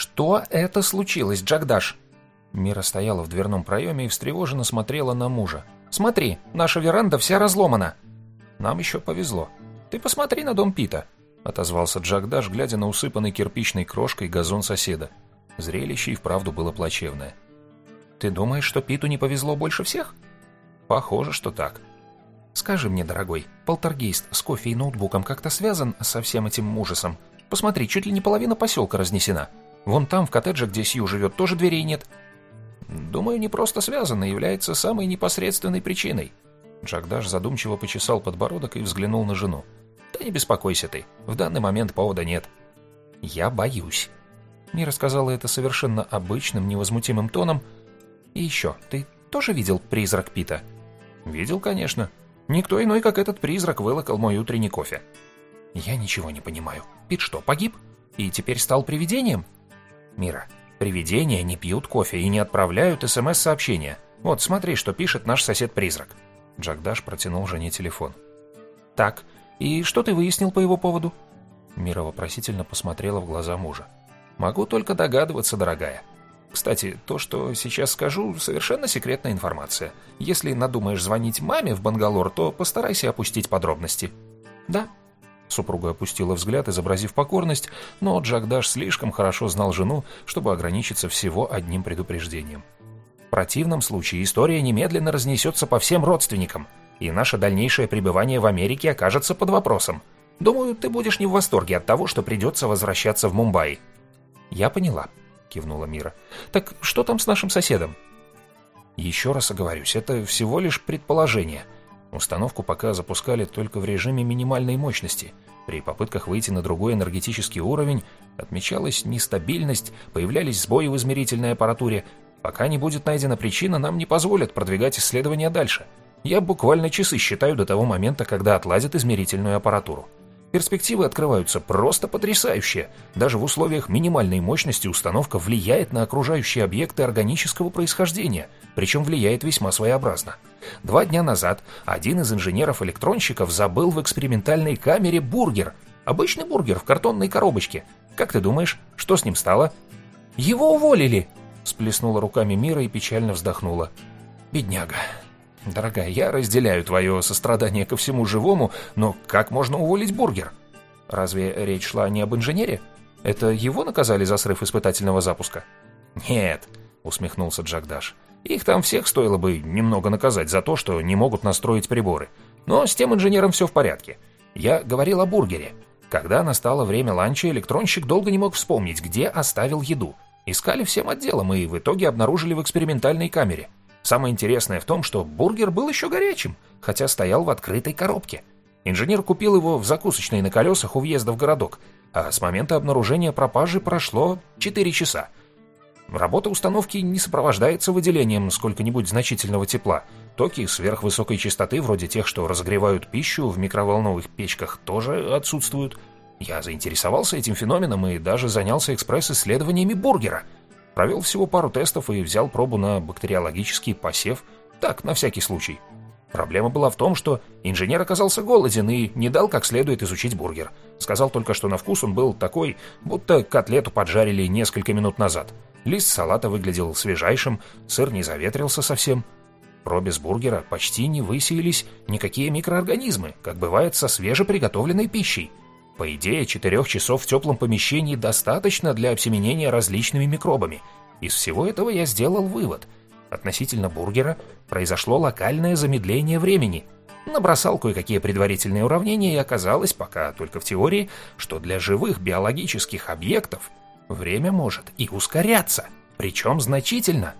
«Что это случилось, Джагдаш?» Мира стояла в дверном проеме и встревоженно смотрела на мужа. «Смотри, наша веранда вся разломана!» «Нам еще повезло. Ты посмотри на дом Пита!» — отозвался Джагдаш, глядя на усыпанный кирпичной крошкой газон соседа. Зрелище и вправду было плачевное. «Ты думаешь, что Питу не повезло больше всех?» «Похоже, что так». «Скажи мне, дорогой, полтергейст с кофе и ноутбуком как-то связан со всем этим ужасом? Посмотри, чуть ли не половина поселка разнесена. Вон там, в коттедже, где Сью живет, тоже дверей нет». «Думаю, не просто связано, является самой непосредственной причиной». Джагдаш задумчиво почесал подбородок и взглянул на жену. «Да не беспокойся ты, в данный момент повода нет». «Я боюсь». Мира сказала это совершенно обычным, невозмутимым тоном. «И еще, ты тоже видел призрак Пита?» «Видел, конечно. Никто иной, как этот призрак, вылокал мой утренний кофе». «Я ничего не понимаю. Пит что, погиб? И теперь стал привидением?» «Мира, привидения не пьют кофе и не отправляют СМС-сообщения. Вот, смотри, что пишет наш сосед-призрак». Джагдаш протянул жене телефон. «Так, и что ты выяснил по его поводу?» Мира вопросительно посмотрела в глаза мужа. «Могу только догадываться, дорогая. Кстати, то, что сейчас скажу, совершенно секретная информация. Если надумаешь звонить маме в Бангалор, то постарайся опустить подробности». «Да». Супруга опустила взгляд, изобразив покорность, но Джагдаш слишком хорошо знал жену, чтобы ограничиться всего одним предупреждением. В противном случае история немедленно разнесется по всем родственникам, и наше дальнейшее пребывание в Америке окажется под вопросом. Думаю, ты будешь не в восторге от того, что придется возвращаться в Мумбаи. Я поняла, кивнула Мира. Так что там с нашим соседом? Еще раз оговорюсь, это всего лишь предположение. Установку пока запускали только в режиме минимальной мощности. При попытках выйти на другой энергетический уровень отмечалась нестабильность, появлялись сбои в измерительной аппаратуре, Пока не будет найдена причина, нам не позволят продвигать исследования дальше. Я буквально часы считаю до того момента, когда отладят измерительную аппаратуру. Перспективы открываются просто потрясающие. Даже в условиях минимальной мощности установка влияет на окружающие объекты органического происхождения, причем влияет весьма своеобразно. Два дня назад один из инженеров-электронщиков забыл в экспериментальной камере бургер. Обычный бургер в картонной коробочке. Как ты думаешь, что с ним стало? Его уволили! Сплеснула руками Мира и печально вздохнула. «Бедняга. Дорогая, я разделяю твое сострадание ко всему живому, но как можно уволить бургер? Разве речь шла не об инженере? Это его наказали за срыв испытательного запуска?» «Нет», — усмехнулся Джагдаш. «Их там всех стоило бы немного наказать за то, что не могут настроить приборы. Но с тем инженером все в порядке. Я говорил о бургере. Когда настало время ланча, электронщик долго не мог вспомнить, где оставил еду. Искали всем отделом и в итоге обнаружили в экспериментальной камере. Самое интересное в том, что бургер был еще горячим, хотя стоял в открытой коробке. Инженер купил его в закусочной на колесах у въезда в городок, а с момента обнаружения пропажи прошло 4 часа. Работа установки не сопровождается выделением сколько-нибудь значительного тепла. Токи сверхвысокой частоты, вроде тех, что разогревают пищу в микроволновых печках, тоже отсутствуют. Я заинтересовался этим феноменом и даже занялся экспресс-исследованиями бургера. Провел всего пару тестов и взял пробу на бактериологический посев. Так, на всякий случай. Проблема была в том, что инженер оказался голоден и не дал как следует изучить бургер. Сказал только, что на вкус он был такой, будто котлету поджарили несколько минут назад. Лист салата выглядел свежайшим, сыр не заветрился совсем. В пробе с бургера почти не высеялись никакие микроорганизмы, как бывает со свежеприготовленной пищей. По идее, четырех часов в теплом помещении достаточно для обсеменения различными микробами. Из всего этого я сделал вывод. Относительно бургера произошло локальное замедление времени. Набросал кое-какие предварительные уравнения и оказалось, пока только в теории, что для живых биологических объектов время может и ускоряться, причем значительно.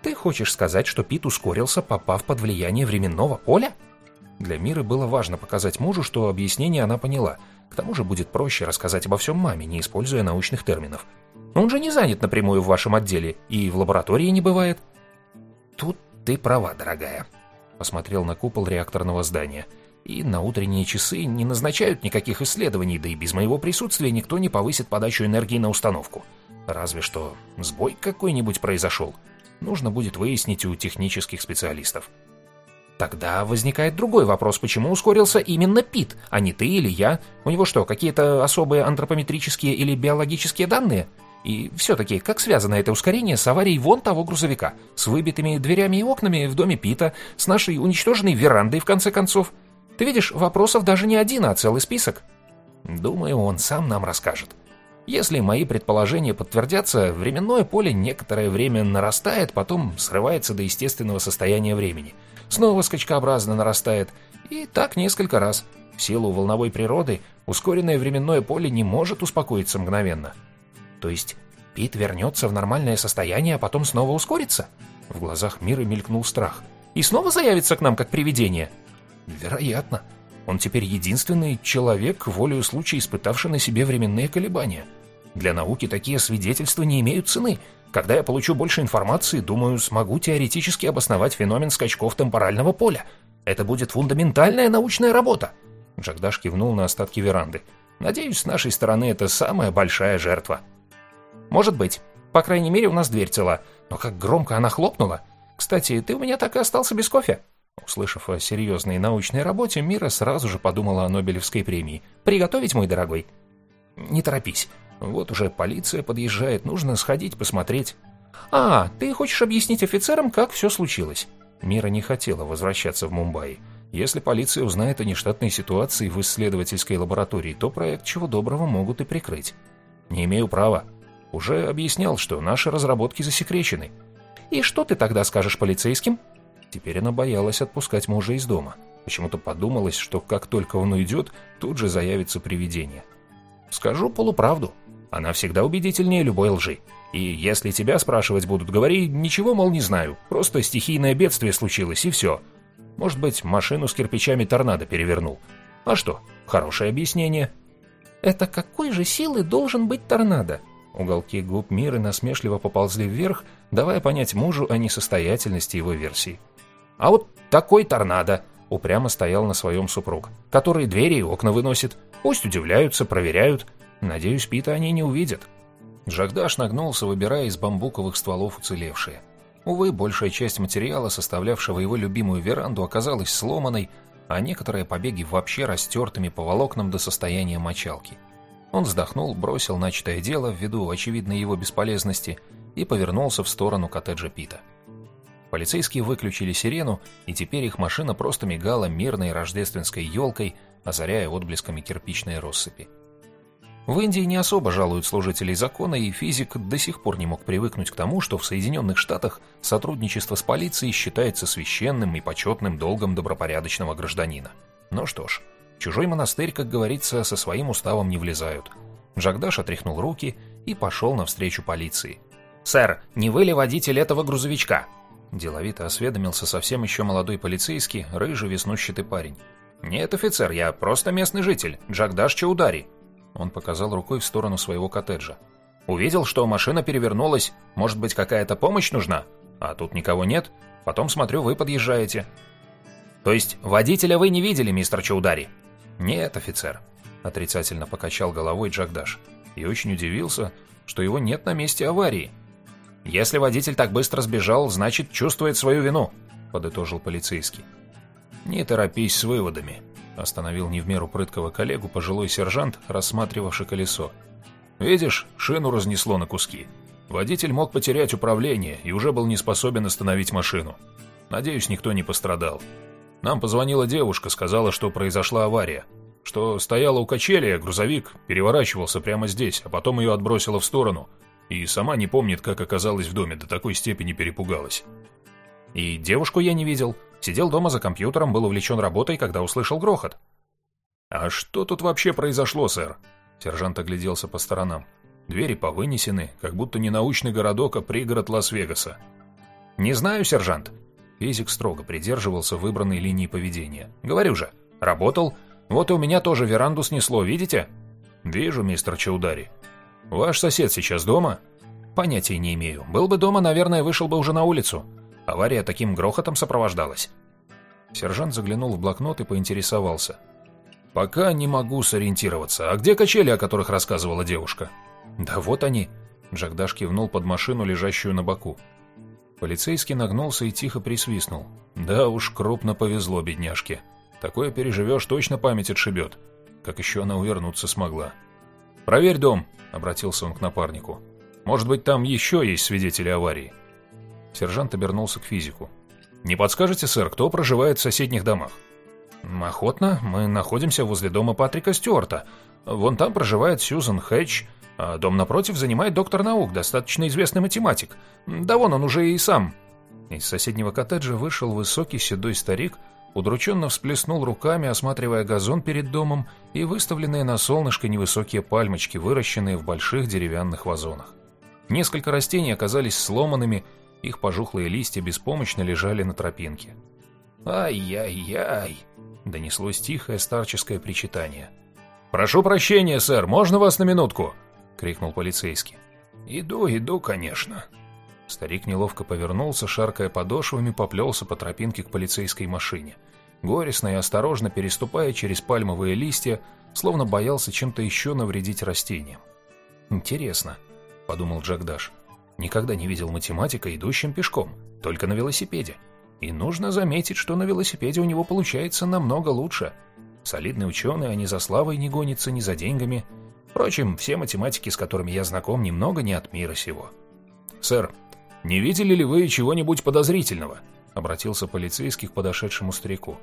Ты хочешь сказать, что Пит ускорился, попав под влияние временного поля? Для Миры было важно показать мужу, что объяснение она поняла. К тому же будет проще рассказать обо всем маме, не используя научных терминов. Он же не занят напрямую в вашем отделе и в лаборатории не бывает. Тут ты права, дорогая. Посмотрел на купол реакторного здания. И на утренние часы не назначают никаких исследований, да и без моего присутствия никто не повысит подачу энергии на установку. Разве что сбой какой-нибудь произошел. Нужно будет выяснить у технических специалистов. Тогда возникает другой вопрос, почему ускорился именно Пит, а не ты или я? У него что, какие-то особые антропометрические или биологические данные? И все-таки, как связано это ускорение с аварией вон того грузовика? С выбитыми дверями и окнами в доме Пита, с нашей уничтоженной верандой, в конце концов? Ты видишь, вопросов даже не один, а целый список. Думаю, он сам нам расскажет. Если мои предположения подтвердятся, временное поле некоторое время нарастает, потом срывается до естественного состояния времени. Снова скачкообразно нарастает. И так несколько раз. В силу волновой природы ускоренное временное поле не может успокоиться мгновенно. То есть Пит вернется в нормальное состояние, а потом снова ускорится? В глазах Мира мелькнул страх. И снова заявится к нам как привидение? Вероятно. Он теперь единственный человек, волею случая испытавший на себе временные колебания. Для науки такие свидетельства не имеют цены. Когда я получу больше информации, думаю, смогу теоретически обосновать феномен скачков темпорального поля. Это будет фундаментальная научная работа. Джагдаш кивнул на остатки веранды. Надеюсь, с нашей стороны это самая большая жертва. Может быть. По крайней мере, у нас дверь цела. Но как громко она хлопнула. Кстати, ты у меня так и остался без кофе. Услышав о серьезной научной работе, Мира сразу же подумала о Нобелевской премии. «Приготовить, мой дорогой?» «Не торопись. Вот уже полиция подъезжает, нужно сходить посмотреть». «А, ты хочешь объяснить офицерам, как все случилось?» Мира не хотела возвращаться в Мумбаи. Если полиция узнает о нештатной ситуации в исследовательской лаборатории, то проект чего доброго могут и прикрыть. «Не имею права. Уже объяснял, что наши разработки засекречены». «И что ты тогда скажешь полицейским?» Теперь она боялась отпускать мужа из дома. Почему-то подумалось, что как только он уйдет, тут же заявится привидение. «Скажу полуправду. Она всегда убедительнее любой лжи. И если тебя спрашивать будут, говори, ничего, мол, не знаю. Просто стихийное бедствие случилось, и все. Может быть, машину с кирпичами торнадо перевернул. А что, хорошее объяснение». «Это какой же силы должен быть торнадо?» Уголки губ Миры насмешливо поползли вверх, давая понять мужу о несостоятельности его версии. А вот такой торнадо упрямо стоял на своем супруг, который двери и окна выносит. Пусть удивляются, проверяют. Надеюсь, Пита они не увидят. Джагдаш нагнулся, выбирая из бамбуковых стволов уцелевшие. Увы, большая часть материала, составлявшего его любимую веранду, оказалась сломанной, а некоторые побеги вообще растертыми по волокнам до состояния мочалки. Он вздохнул, бросил начатое дело ввиду очевидной его бесполезности и повернулся в сторону коттеджа Пита. Полицейские выключили сирену, и теперь их машина просто мигала мирной рождественской елкой, озаряя отблесками кирпичной россыпи. В Индии не особо жалуют служителей закона, и физик до сих пор не мог привыкнуть к тому, что в Соединенных Штатах сотрудничество с полицией считается священным и почетным долгом добропорядочного гражданина. Ну что ж, чужой монастырь, как говорится, со своим уставом не влезают. Жагдаш отряхнул руки и пошел навстречу полиции. «Сэр, не вы ли водитель этого грузовичка?» Деловито осведомился совсем еще молодой полицейский, рыжий веснущатый парень. «Нет, офицер, я просто местный житель, Джагдаш Чаудари». Он показал рукой в сторону своего коттеджа. «Увидел, что машина перевернулась. Может быть, какая-то помощь нужна? А тут никого нет. Потом смотрю, вы подъезжаете». «То есть водителя вы не видели, мистер Чаудари?» «Нет, офицер», — отрицательно покачал головой Джагдаш. И очень удивился, что его нет на месте аварии. «Если водитель так быстро сбежал, значит, чувствует свою вину», — подытожил полицейский. «Не торопись с выводами», — остановил не в меру прыткого коллегу пожилой сержант, рассматривавший колесо. «Видишь, шину разнесло на куски. Водитель мог потерять управление и уже был не способен остановить машину. Надеюсь, никто не пострадал. Нам позвонила девушка, сказала, что произошла авария, что стояла у качели, а грузовик переворачивался прямо здесь, а потом ее отбросило в сторону — и сама не помнит, как оказалась в доме, до такой степени перепугалась. И девушку я не видел. Сидел дома за компьютером, был увлечен работой, когда услышал грохот. «А что тут вообще произошло, сэр?» Сержант огляделся по сторонам. Двери повынесены, как будто не научный городок, а пригород Лас-Вегаса. «Не знаю, сержант». Физик строго придерживался выбранной линии поведения. «Говорю же, работал. Вот и у меня тоже веранду снесло, видите?» «Вижу, мистер Чаудари. «Ваш сосед сейчас дома?» «Понятия не имею. Был бы дома, наверное, вышел бы уже на улицу. Авария таким грохотом сопровождалась». Сержант заглянул в блокнот и поинтересовался. «Пока не могу сориентироваться. А где качели, о которых рассказывала девушка?» «Да вот они». Джагдаш кивнул под машину, лежащую на боку. Полицейский нагнулся и тихо присвистнул. «Да уж, крупно повезло бедняжке. Такое переживешь, точно память отшибет. Как еще она увернуться смогла?» «Проверь дом», — обратился он к напарнику. Может быть, там еще есть свидетели аварии?» Сержант обернулся к физику. «Не подскажете, сэр, кто проживает в соседних домах?» «Охотно. Мы находимся возле дома Патрика Стюарта. Вон там проживает Сьюзан Хэтч, а дом напротив занимает доктор наук, достаточно известный математик. Да вон он уже и сам». Из соседнего коттеджа вышел высокий седой старик, удрученно всплеснул руками, осматривая газон перед домом и выставленные на солнышко невысокие пальмочки, выращенные в больших деревянных вазонах. Несколько растений оказались сломанными, их пожухлые листья беспомощно лежали на тропинке. «Ай-яй-яй!» — донеслось тихое старческое причитание. «Прошу прощения, сэр, можно вас на минутку?» — крикнул полицейский. «Иду, иду, конечно». Старик неловко повернулся, шаркая подошвами, поплелся по тропинке к полицейской машине. Горестно и осторожно переступая через пальмовые листья, словно боялся чем-то еще навредить растениям. «Интересно», — подумал Джек Даш, — «никогда не видел математика, идущим пешком, только на велосипеде. И нужно заметить, что на велосипеде у него получается намного лучше. Солидный ученый, а не за славой не гонится, ни за деньгами. Впрочем, все математики, с которыми я знаком, немного не от мира сего. «Сэр, не видели ли вы чего-нибудь подозрительного?» — обратился полицейский к подошедшему старику.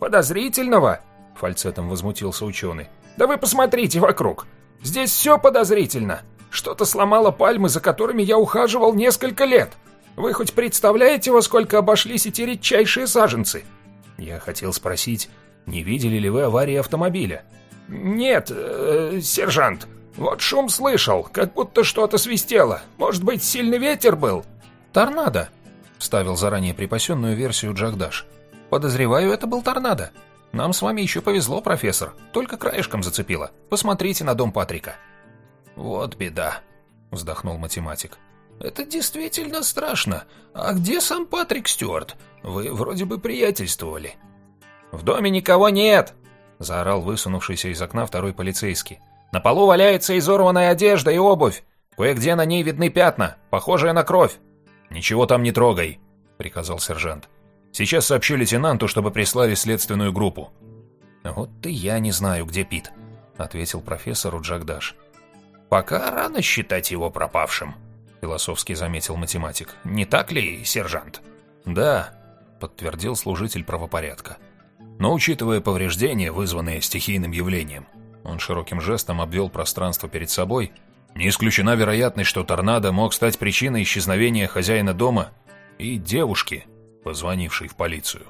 «Подозрительного?» — фальцетом возмутился ученый. «Да вы посмотрите вокруг! Здесь все подозрительно! Что-то сломало пальмы, за которыми я ухаживал несколько лет!» Вы хоть представляете, во сколько обошлись эти редчайшие саженцы? Я хотел спросить, не видели ли вы аварии автомобиля? Нет, э, сержант. Вот шум слышал, как будто что-то свистело. Может быть, сильный ветер был? Торнадо, вставил заранее припасенную версию Джагдаш. Подозреваю, это был торнадо. Нам с вами еще повезло, профессор. Только краешком зацепило. Посмотрите на дом Патрика. Вот беда, вздохнул математик. Это действительно страшно. А где сам Патрик Стюарт? Вы вроде бы приятельствовали. В доме никого нет, заорал высунувшийся из окна второй полицейский. На полу валяется изорванная одежда и обувь. Кое-где на ней видны пятна, похожие на кровь. Ничего там не трогай, приказал сержант. Сейчас сообщу лейтенанту, чтобы прислали следственную группу. Вот и я не знаю, где Пит, ответил профессору Джагдаш. Пока рано считать его пропавшим. — философски заметил математик. «Не так ли, сержант?» «Да», — подтвердил служитель правопорядка. «Но учитывая повреждения, вызванные стихийным явлением», он широким жестом обвел пространство перед собой, не исключена вероятность, что торнадо мог стать причиной исчезновения хозяина дома и девушки, позвонившей в полицию.